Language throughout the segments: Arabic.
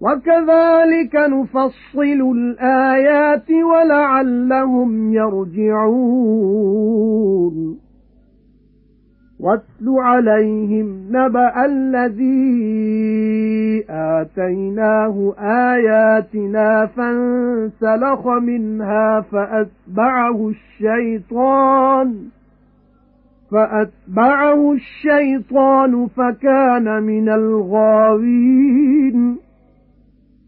وَكَذَلِكَ نُفَصِّلُ الْآيَاتِ وَلَعَلَّهُمْ يَرْجِعُونَ. وَاتْلُ عَلَيْهِمْ نَبَأَ الَّذِي آتَيْنَاهُ آيَاتِنَا فَانسَلَخَ مِنْهَا فَأَتْبَعَهُ الشَّيْطَانُ فَأَتْبَعَهُ الشَّيْطَانُ فَكَانَ مِنَ الْغَاوِينَ.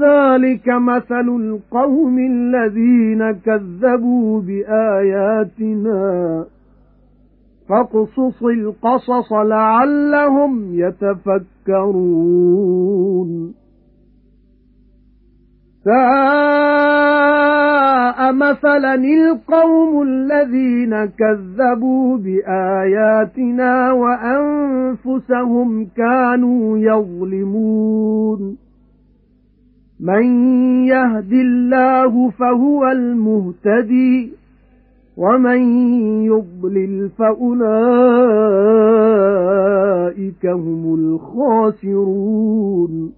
ذَلِكَ مَثَلُ الْقَوْمِ الَّذِينَ كَذَّبُوا بِآيَاتِنَا. فَاقْصُصِ الْقَصَصَ لَعَلَّهُمْ يَتَفَكَّرُونَ. سَاءَ مَثَلًا الْقَوْمُ الَّذِينَ كَذَّبُوا بِآيَاتِنَا وَأَنفُسَهُمْ كَانُوا يَظْلِمُونَ. مَن يَهْدِ اللَّهُ فَهُوَ الْمُهْتَدِي وَمَن يُضْلِلْ فَأُولَئِكَ هُمُ الْخَاسِرُونَ.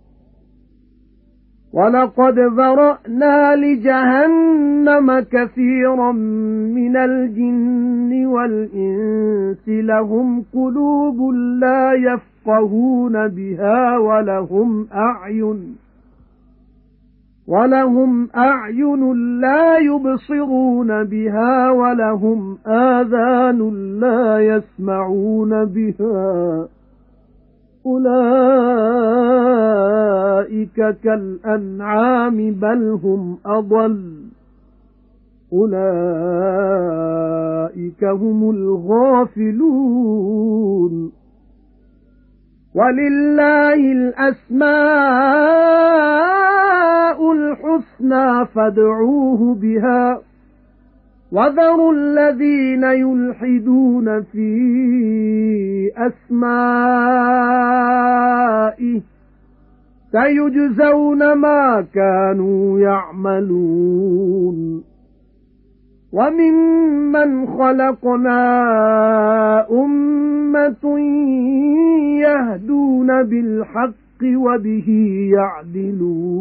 وَلَقَدْ ذَرَأْنَا لِجَهَنَّمَ كَثِيرًا مِنَ الْجِنِّ وَالْإِنسِ لَهُمْ قُلُوبٌ لَّا يَفْقَهُونَ بِهَا وَلَهُمْ أَعْيُنٌ. وَلَهُمْ أَعْيُنٌ لَّا يُبْصِرُونَ بِهَا وَلَهُمْ آذَانٌ لَّا يَسْمَعُونَ بِهَا أُولَئِكَ كَالْأَنْعَامِ بَلْ هُمْ أَضَلُّ أُولَئِكَ هُمُ الْغَافِلُونَ وَلِلَّهِ الْأَسْمَاءُ الْحُسْنَى فَادْعُوهُ بِهَا وَذَرُوا الَّذِينَ يُلْحِدُونَ فِي أَسْمَائِهِ سَيُجْزَوْنَ مَا كَانُوا يَعْمَلُونَ وَمِمَّنْ خَلَقْنَا أُمَّةٌ يَهْدُونَ بِالْحَقِّ وَبِهِ يَعْدِلُونَ.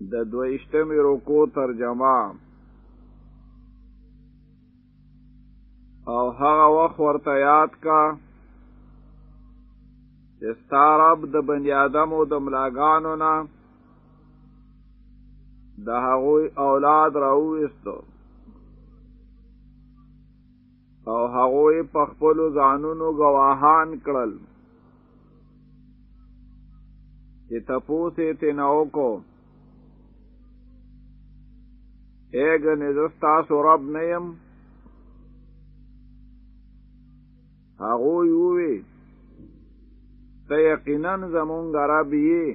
د دویشتمی رکو ترجمه. او هغه وخت ورته یاد کا چې ستارب د بنی آدم او د ملاګانو نه د هغوی اولاد راوېستو او هغوی په خپل ځانونو گواهان کړل. چې تپوسې ته نو کو اګ نزستا سورب نیم هغوی وی ته یقینا زمونږ رب یې.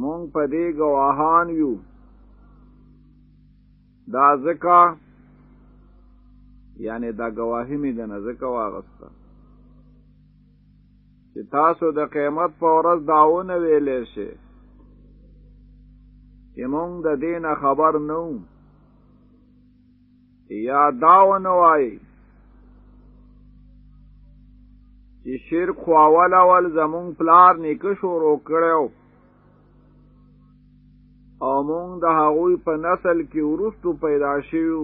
مونږ په دې گواهان یو. دا ځکه یعنی دا گواهی می نه ځکه واغسته. چې تاسو د قیامت په ورځ داونه ویلې شي چې مونږ د دین خبر نو یا داو نه وای چې شرک خو اول اول زمونږ پلار نیکه شروع کړو او مونږ د هغوی په نسل کې ورستو پیدا شیو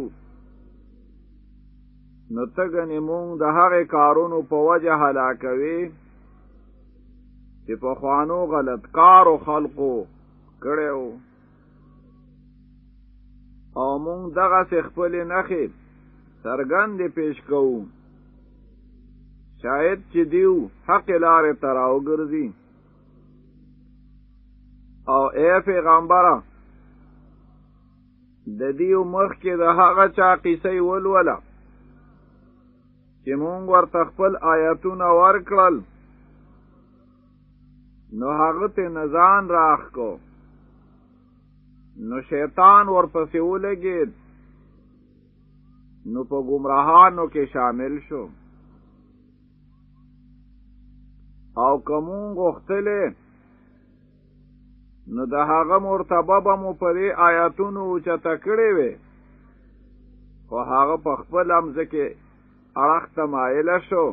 نو تګنې مونږ د هغې کارونو په وجه هلاکوي چې په خوانو غلطکارو خلقو کړو او مونږ دغه خپل نخې سرګندې پیش کوو. شاید چې دیو حق لارې تراو ګرځي او اے پیغمبره د دیو مخ کې د هغه چا قصې ولوله چې مونږ ورته خپل آیاتونه ورکړل نو هغه ته نزان راخ کو. نو شیطان ورپسې ولګید نو په گمراهانو کې شامل شو. او کومون غختلې نو د هغه مرتبه به مو په دې آیاتونو چته کړې وي خو هغه په خپل امزه کې اړخ تمایل شو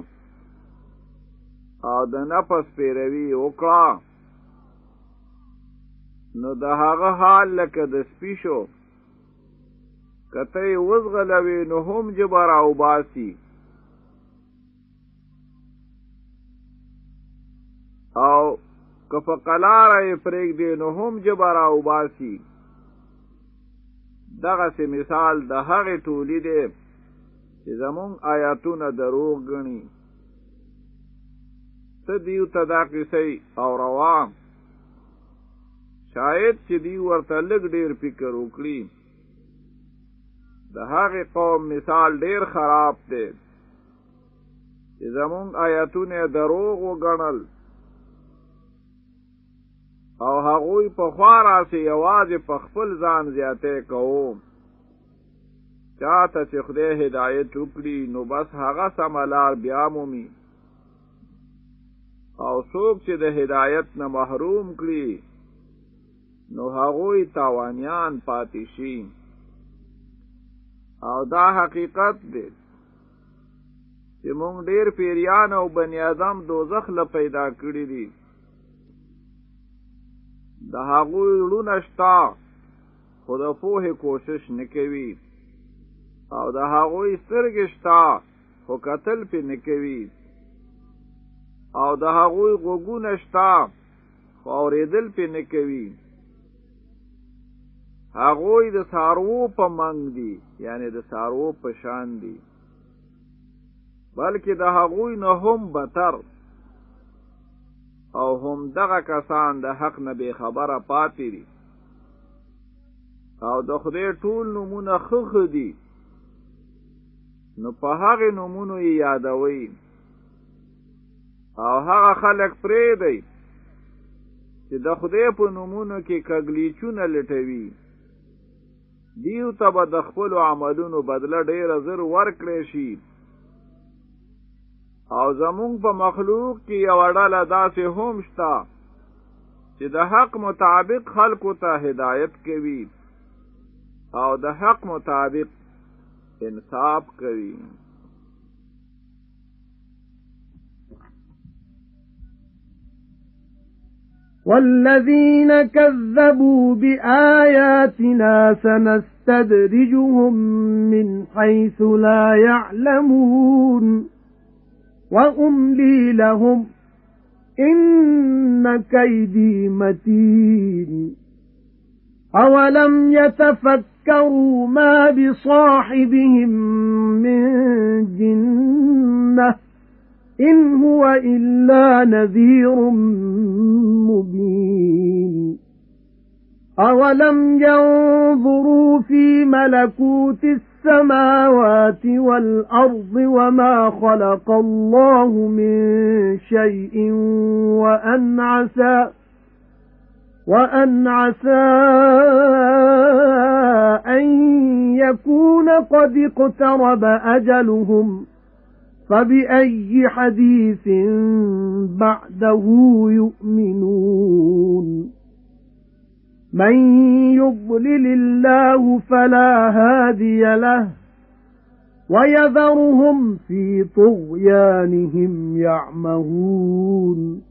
او د نفس پیروي وکړه نو د هغه حال لکه د سپی شو کته وزغلوي نو هم جبر او باسي او کف قلاره پرېګ دی نو هم جبر او باسي دغه مثال د هغه ټولي دی چې زمون آیاتونه دروغ غني ته دیو تدا کیسي او روان. شاید چې دی ورته لګ ډیر فکر وکړي. د هغه قوم مثال ډیر خراب دی. چې زمون آیاتونه دروغ وګڼل. او هغوی په خوارا سي یوازې په خپل ځان زیاتې کوو چاته چې خدای هدایت وکړي نو بس هغه سملار بیا مومي. او څوک چې د هدایت نه محروم کړي نو هغوی تاوانیان پاتې شي. او دا حقیقت دی چې مونږ ډیر پیریان او بنی آدم دوزخ له پیدا کړی دي. د هغوی لونه شتا خو د پوهې کوشش نکوي او د هغوی سترګې شتا خو قتل پې نکوي او د هغوی غوږونه شتا خو اورېدل پې نکوي هغوی د سارو په منګ دي یعنی د سارو په شان دي. بلکې د هغوی نه هم بتر. او هم دغه کسان د حق نه به خبره پاتې دي. او د خدای ټول نمونه خخ دي نو په هغه نمونه یې یادوي او هغه خلک پرې دی چې د خدای په نمونه کې کګلیچونه لټوي. دیو ته به د خپل عملونو بدله ډیره زر ورکړې شي. او زمونږ په مخلوق کې یو ډله داسې هم شته چې د حق مطابق خلکو ته هدایت کوي. او د حق مطابق انصاف کوي. والذين كذبوا بآياتنا سنستدرجهم من حيث لا يعلمون. وأملي لهم إن كيدي متين. أولم يتفكروا ما بصاحبهم من جنة إِنْ هُوَ إِلَّا نَذِيرٌ مُبِينٌ أَوَلَمْ يَنظُرُوا فِي مَلَكُوتِ السَّمَاوَاتِ وَالْأَرْضِ وَمَا خَلَقَ اللَّهُ مِنْ شَيْءٍ وَأَنْ عَسَى وَأَنْ عَسَى أَنْ يَكُونَ قَدِ اقْتَرَبَ أَجَلُهُمْ فَبِأَيِّ حَدِيثٍ بَعْدَهُ يُؤْمِنُونَ؟ مَن يُضْلِلِ اللَّهُ فَلَا هَادِيَ لَهُ وَيَذَرُهُمْ فِي طُغْيَانِهِمْ يَعْمَهُونَ.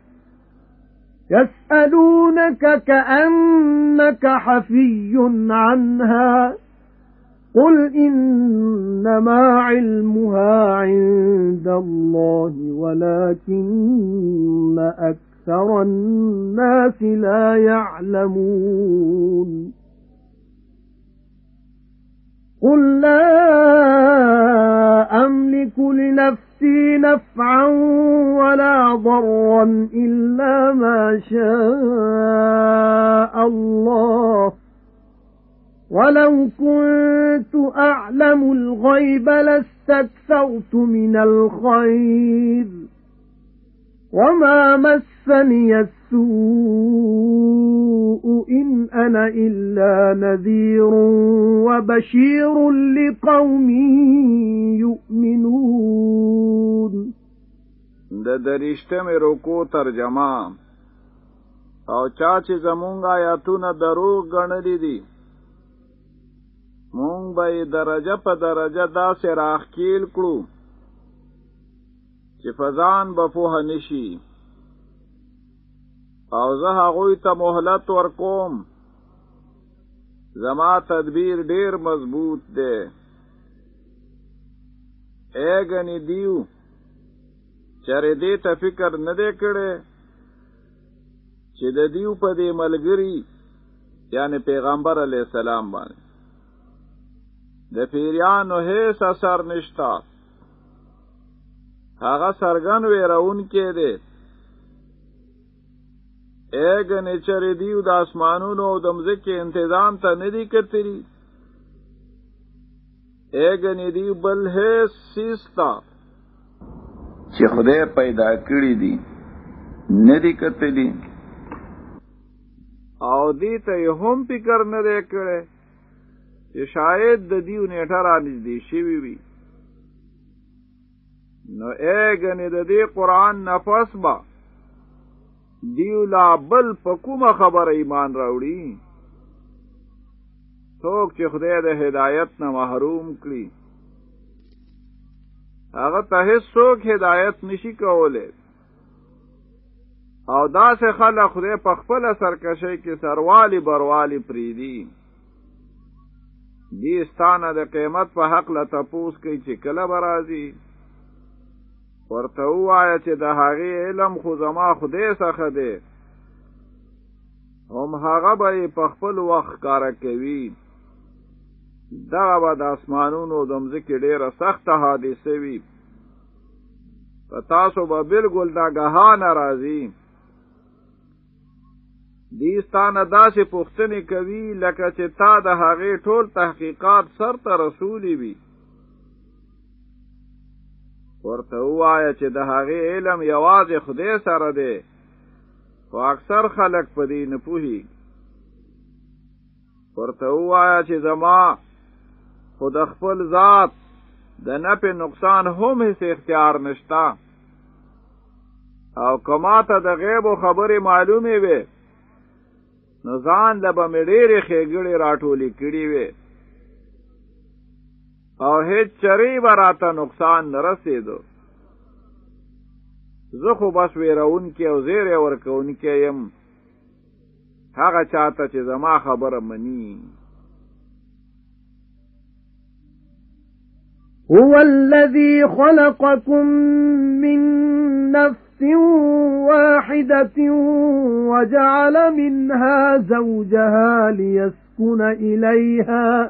يَسْأَلُونَكَ كَأَنَّكَ حَفِيٌّ عَنْهَا قُلْ إِنَّمَا عِلْمُهَا عِندَ اللَّهِ وَلَكِنَّ أَكْثَرَ النَّاسِ لَا يَعْلَمُونَ. قُل لَّا أَمْلِكُ لِنَفْسِي نَفْعًا وَلَا ضَرًّا إِلَّا مَا شَاءَ اللَّهُ. وَلَوْ كُنتُ أَعْلَمُ الْغَيْبَ لَاسْتَكْثَرْتُ مِنَ الْخَيْرِ. وَمَا مَسَّنِيَ السُّوءُ إِنْ أَنَا إِلَّا نَذِيرٌ وَبَشِيرٌ لِقَوْمٍ يُؤْمِنُونَ. د درشتمه رکو ترجمه. أو چا چې زمونږ آیاتونه دروغ غنلې دي مونږ به درجه په درجه داسې راخکیل کړو چې فزان به نشي او زه هغوی ته مهلت ورکوم. زما تدبیر ډیر مضبوط دی. اګنی دیو چرې دې ته فکر نه دی کړی چې د دیو په دې ملګری یعنی پیغمبر علی السلام باندې. د پیریانو هیڅ اثر نشتا هغه سرګن ویرون کې دی اګ نچر دیو د اسمانونو او د مځکې تنظیم ته ندی کتری اګ ندی بل هیڅ سیستا۔ چې خدای پیدا کړی دی ندی کتلی او دې ته هم فکر نه کړي چې شاید د دیو نیټه را نږدې شوي وي نو اګنې د دې قران نفس با دیو لا بل په کومه خبره ایمان راوړي څوک چې خدای د هدایت نه محروم کړي. هغه ته هیڅوک هدایت نشي کولای او داسې خلک خدای په خپل سرکشي کې سروالی بروالی پریدي دی ستانه د قیمت په حق له تپوس کوي چې کله برازي ورته وایا چې د هغه علم خو زما خدای څخه دی. هم هغه به په خپل وخت کار کوي. دا به د اسمانونو د مځکې ډیره سخته حادثه وي. په تاسو به بالکل دا غهانه راځي. دیستانه داسې پوښتنې کوي لکه چې تا د هغې ټول تحقیقات سر ته رسولي وي ورته ووایه چې د هغې علم یوازې خدای سره دی خو اکثر خلک په دې نه پوهي ورته ووایه چې زما خو د خپل ذات د نفع نقصان هم هیڅ اختیار نشتا او کما ته د غیب خبرې معلومې وي نو ځان له به مې ډېرې ښېګړې راټولې کړي وې او هیڅ چری به راته نقصان نه رسېدو زه خو بس ویرون کې او زیرې ورکون کې یم. هغه چاته چې زما خبره مني. هو الذي خلقكم من نفس وَاحِدَةٍ وَجَعَلَ مِنْهَا زَوْجَهَا لِيَسْكُنَ إِلَيْهَا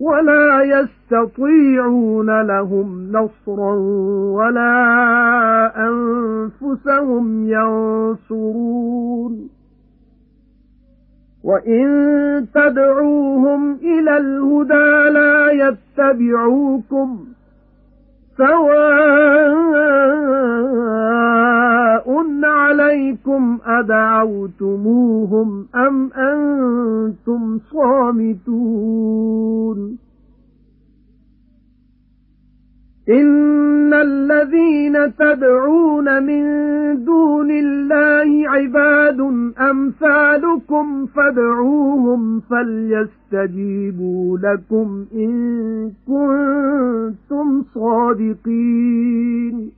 وَلَا يَسْتَطِيعُونَ لَهُمْ نَصْرًا وَلَا أَنفُسَهُمْ يَنصُرُونَ. وَإِن تَدْعُوهُمْ إِلَى الْهُدَى لَا يَتَّبِعُوكُمْ سَوَاءٌ عَلَيْكُمْ أَدْعَوْتُمُوهُمْ أَمْ أَنْتُمْ صَامِتُونَ إِنَّ الَّذِينَ تَدْعُونَ مِن دُونِ اللَّهِ عِبَادٌ أَمْثَالُكُمْ فَادْعُوهُمْ فَلْيَسْتَجِيبُوا لَكُمْ إِن كُنتُمْ صَادِقِينَ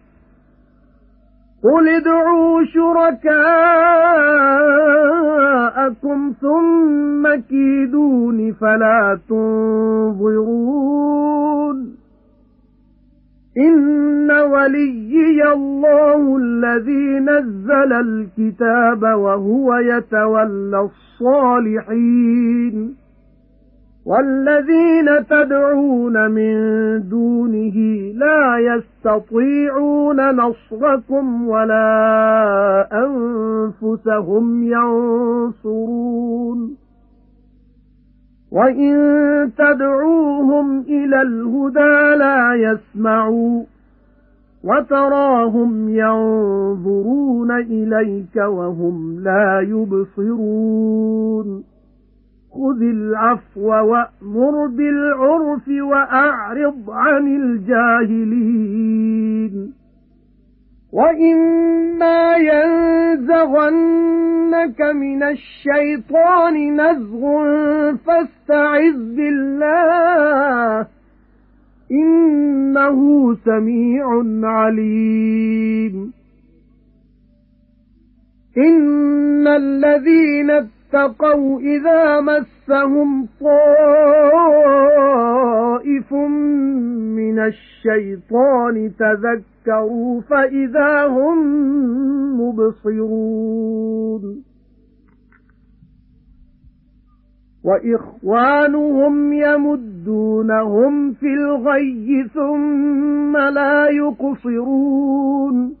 قُلِ ادْعُوا شُرَكَاءَكُمْ ثُمَّ كِيدُونِ فَلَا تُنظِرُونَ إِنَّ وَلِيِّيَ اللَّهُ الَّذِي نَزَّلَ الْكِتَابَ وَهُوَ يَتَوَلَّى الصَّالِحِينَ وَالَّذِينَ تَدْعُونَ مِن دُونِهِ لَا يَسْتَطِيعُونَ نَصْرَكُمْ وَلَا أَنفُسَهُمْ يَنصُرُونَ. وَإِن تَدْعُوهُمْ إِلَى الْهُدَى لَا يَسْمَعُوا وَتَرَاهُمْ يَنظُرُونَ إِلَيْكَ وَهُمْ لَا يُبْصِرُونَ. خُذِ الْعَفْوَ وَأْمُرْ بِالْعُرْفِ وَأَعْرِضْ عَنِ الْجَاهِلِينَ. وَإِمَّا يَنزَغَنَّكَ مِنَ الشَّيْطَانِ نَزْغٌ فَاسْتَعِذْ بِاللَّهِ إِنَّهُ سَمِيعٌ عَلِيمٌ. إِنَّ الَّذِينَ اتَّقَوْا إِذَا مَسَّهُمْ طَائِفٌ مِنَ الشَّيْطَانِ تَذَكَّرُوا فَإِذَا هُمْ مُبْصِرُونَ. وَإِخْوَانُهُمْ يَمُدُّونَهُمْ فِي الْغَيِّ ثُمَّ لَا يُقْصِرُونَ.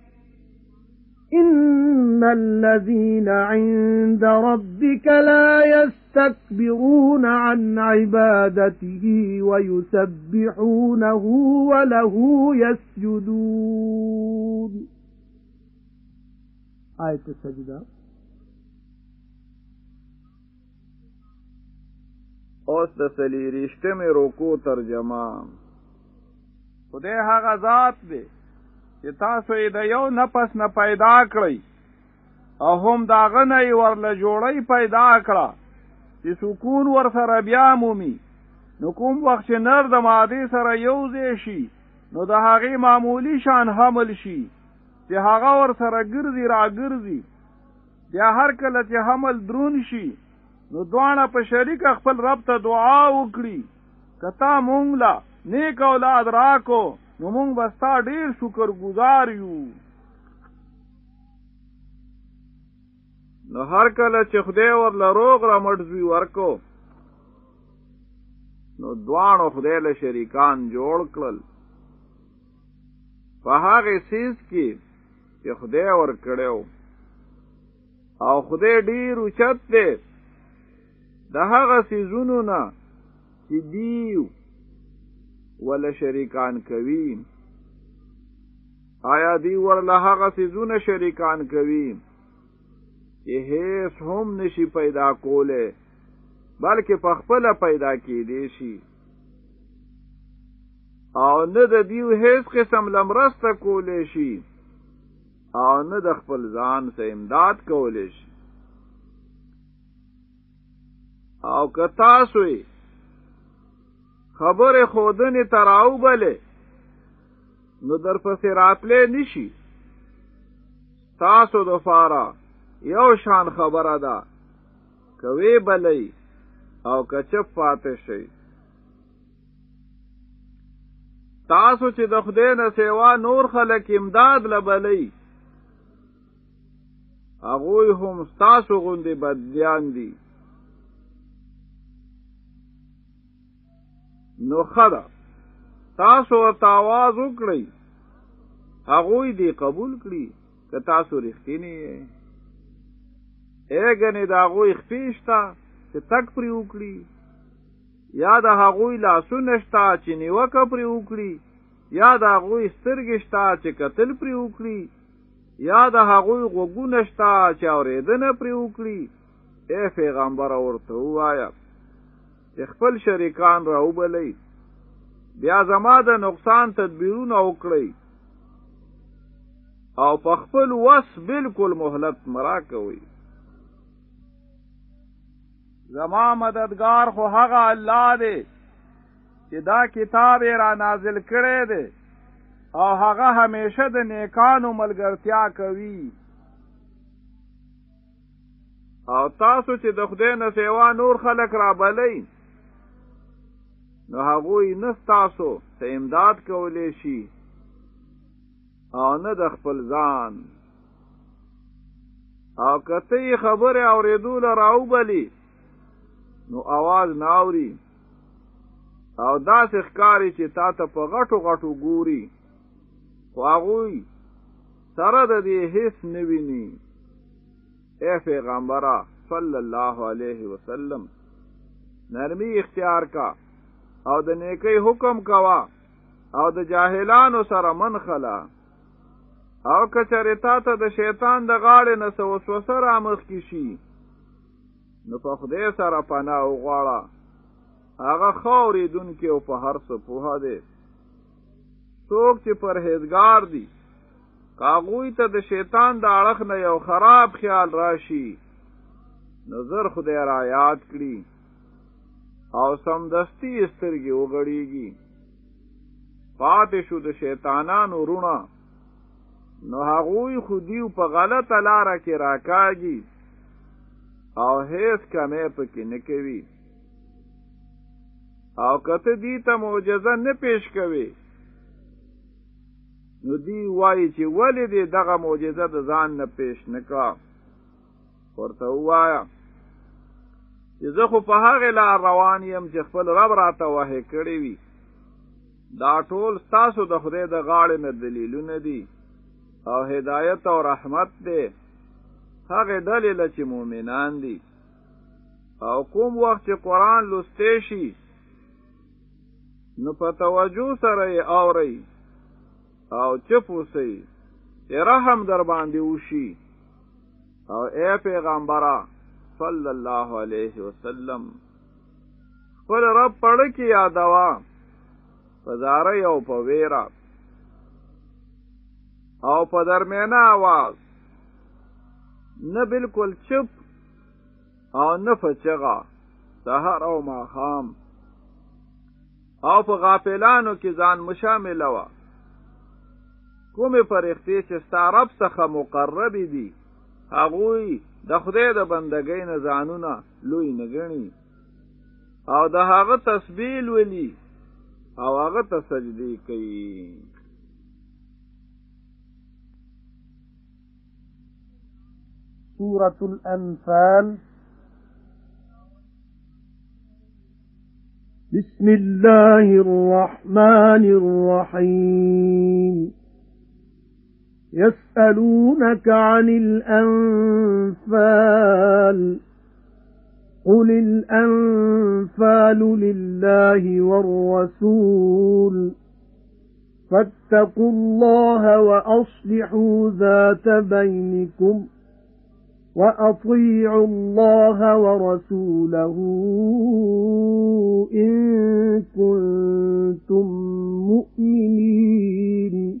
إِنَّ الَّذِينَ عِندَ رَبِّكَ لَا يَسْتَكْبِرُونَ عَن عِبَادَتِهِ وَيُسَبِّحُونَهُ وَلَهُ يَسْجُدُونَ. آیت سجدہ اوس د سلیریشتمه روکو ترجمه. خدای هغه ذات دی. چې تاسو یې د یو نفس نه پیدا کړی او هم داغه نه ورله جوړی پیدا کړه. چې سکون ور سره بیا مومي. نو کوم وخت چې نر د ماده سره یوځای شي نو د هغې معمولی شان حمل شي. چې هغه ور سره ګرځي را ګرځي بیا هر کله چې حمل درون شي نو دواړه په شریک خپل رب ته دعا وکړي. کتا مونږ لا نیک اولاد راکو نو مونږ بستا ډیر شکر گزار یو. نو هر کله چې خدای ورله روغ را مړزوي ورکو نو دوانو خدای له شریکان جوړ کړل. په هغه سیس کې چې خدای ور کړو او خدای ډیر اوچت دی د هغه سيزونو نه چې دیو ولا شریکان کوي. آیا دی ورله هغه سيزونه شریکان کوي؟ چې هیڅ هم نشي پیدا کوله بلکې په خپل پیدا کېدې شي. او نه د دیو هیڅ قسم لمرسته کولې شي او نه د خپل ځان سره امداد کولې شي. او که تاسو خبر خودنی تراو بله. نو در پسې راتلې نشي تاسو د فارا یو شان خبره ده. کوي بلې او کچپ پاتې شي تاسو چې د خدای نه سیوا نور خلک امداد لبلې هغه هم تاسو غوندي بدلیان دي نو خدا تاسو ورته आवाज وکړئ هغه دې قبول کړي که تاسو رښتینی یې اګنې دا غوې خپېشتا چې تک پری وکړي یا د هغوی لاسونه شتا چې نیوکه پری وکړي یا د هغوی سترګې شتا چې قتل پری وکړي یا د هغوی غوګونه شتا چې اورېدنه پری وکړي اے پیغمبر ورته وایا چې خپل شریکان راوبلئ. بیا زما د نقصان تدبیرونه وکړئ. او په خپل وس بالکل مهلت مرا کوي زما مددگار خو هغه الله دی چې دا کتاب را نازل کړی دی او هغه همیشه د نیکانو ملګرتیا کوي. او تاسو چې د خدای نه سیوا نور خلق را بلئ نو هغوی نستاسو ته امداد کولی شي او نه د خپل ځان او کته خبره اوریدو لراو بلی نو आवाज ناوري او داسې ښکاری چې تا ته په غټو غټو ګوري خو هغوی سره د دې هیڅ نه ویني اے پیغمبره صلی الله علیه وسلم نرمی اختیار کا او د نیکی حکم کوا او د جاهلانو سره من خلا او کچره تا ته د شیطان د غاړې نه وسوسه را مخ کی شي نو په خدای سره پناه وغواړه. هغه خوري دن کې او په هر څه پوها دی. څوک چې پرهیزګار دي کاغوی ته د شیطان د اړخ نه یو خراب خیال راشي نظر خدای را یاد کړي او سمدستی سترګې وغړیږي پاتې شو د شیطانانو رونه نو هغوی خودیو په غلطه لاره کې راکاږي۔ او هیڅ کمې پکې نه کوي۔ او کته دی ته معجزه نه پیش کوي نو دی وایي چې ولې دې دغه معجزه د ځان نه پیش نکړه ورته وایا چې زه خو په هغه لار روان یم چې خپل رب راته وحی کړی وي. دا ټول ستاسو د خدای د غاړې نه دلیلونه دي او هدایت او رحمت دی. هغه دلیل چې مؤمنان دي. او کوم وخت چې قران لسته شي نو په توجه سره یې اوري او چپ اوسئ. رحم در باندې وشي. او اے پیغمبره صلی الله علیه وسلم خپل رب پړ کې یادوا پزاره او په ویرا او په درمیانه आवाज نه بالکل چپ او نه فچغا سحر او ماخام او په غافلانو کې ځان مشامل وا کومه فرښتې چې ستارب څخه مقرب دي هغوی د خدای د بندګۍ نه ځانونه لوی نه ګڼي. او د هغه تسبیح ولي او هغه ته سجدي کوي. سورة الأنفال. بسم الله الرحمن الرحيم يسألونك عن الأنفال قُلِ الْأَنفَالُ لِلَّهِ وَالرَّسُولِ فَاتَّقُوا اللَّهَ وَأَصْلِحُوا ذَاتَ بَيْنِكُمْ وَأَطِيعُوا اللَّهَ وَرَسُولَهُ إِن كُنتُم مُّؤْمِنِينَ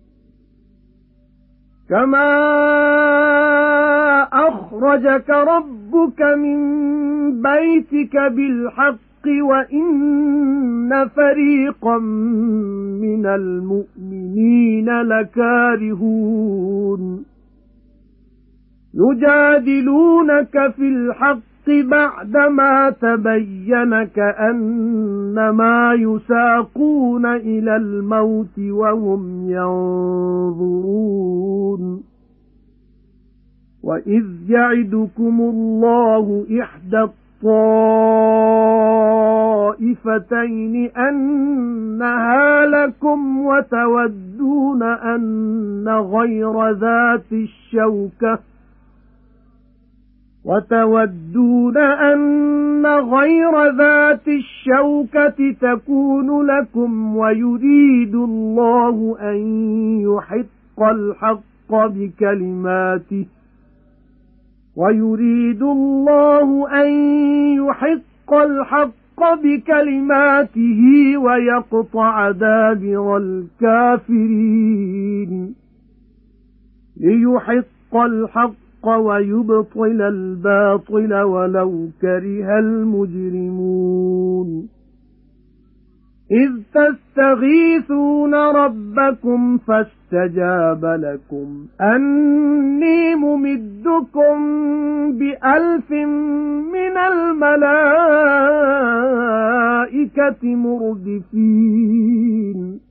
كَمَا أَخْرَجَكَ رَبُّكَ مِنْ بَيْتِكَ بِالْحَقِّ وَإِنَّ فَرِيقًا مِنَ الْمُؤْمِنِينَ لَكَارِهُونَ يُجَادِلُونَكَ فِي الْحَقِّ بَعْدَمَا تَبَيَّنَ كَأَنَّمَا يُسَاقُونَ إِلَى الْمَوْتِ وَهُمْ يَنظُرُونَ. وَإِذْ يَعِدُكُمُ اللَّهُ إِحْدَى الطَّائِفَتَيْنِ أَنَّهَا لَكُمْ وَتَوَدُّونَ أَنَّ غَيْرَ ذَاتِ الشَّوْكَةِ وَتَوَدُّونَ أَنَّ غَيْرَ ذَاتِ الشَّوْكَةِ تَكُونُ لَكُمْ وَيُرِيدُ اللَّهُ أَن يُحِقَّ الْحَقَّ بِكَلِمَاتِهِ وَيُرِيدُ اللَّهُ أَن يُحِقَّ الْحَقَّ بِكَلِمَاتِهِ وَيَقْطَعَ دَابِرَ الْكَافِرِينَ لِيُحِقَّ الْحَقَّ الْحَقَّ وَيُبْطِلَ الْبَاطِلَ وَلَوْ كَرِهَ الْمُجْرِمُونَ. إِذْ تَسْتَغِيثُونَ رَبَّكُمْ فَاسْتَجَابَ لَكُمْ. أَنِّي مُمِدُّكُمْ بِأَلْفٍ مِنَ الْمَلَائِكَةِ مُرْدِفِينَ.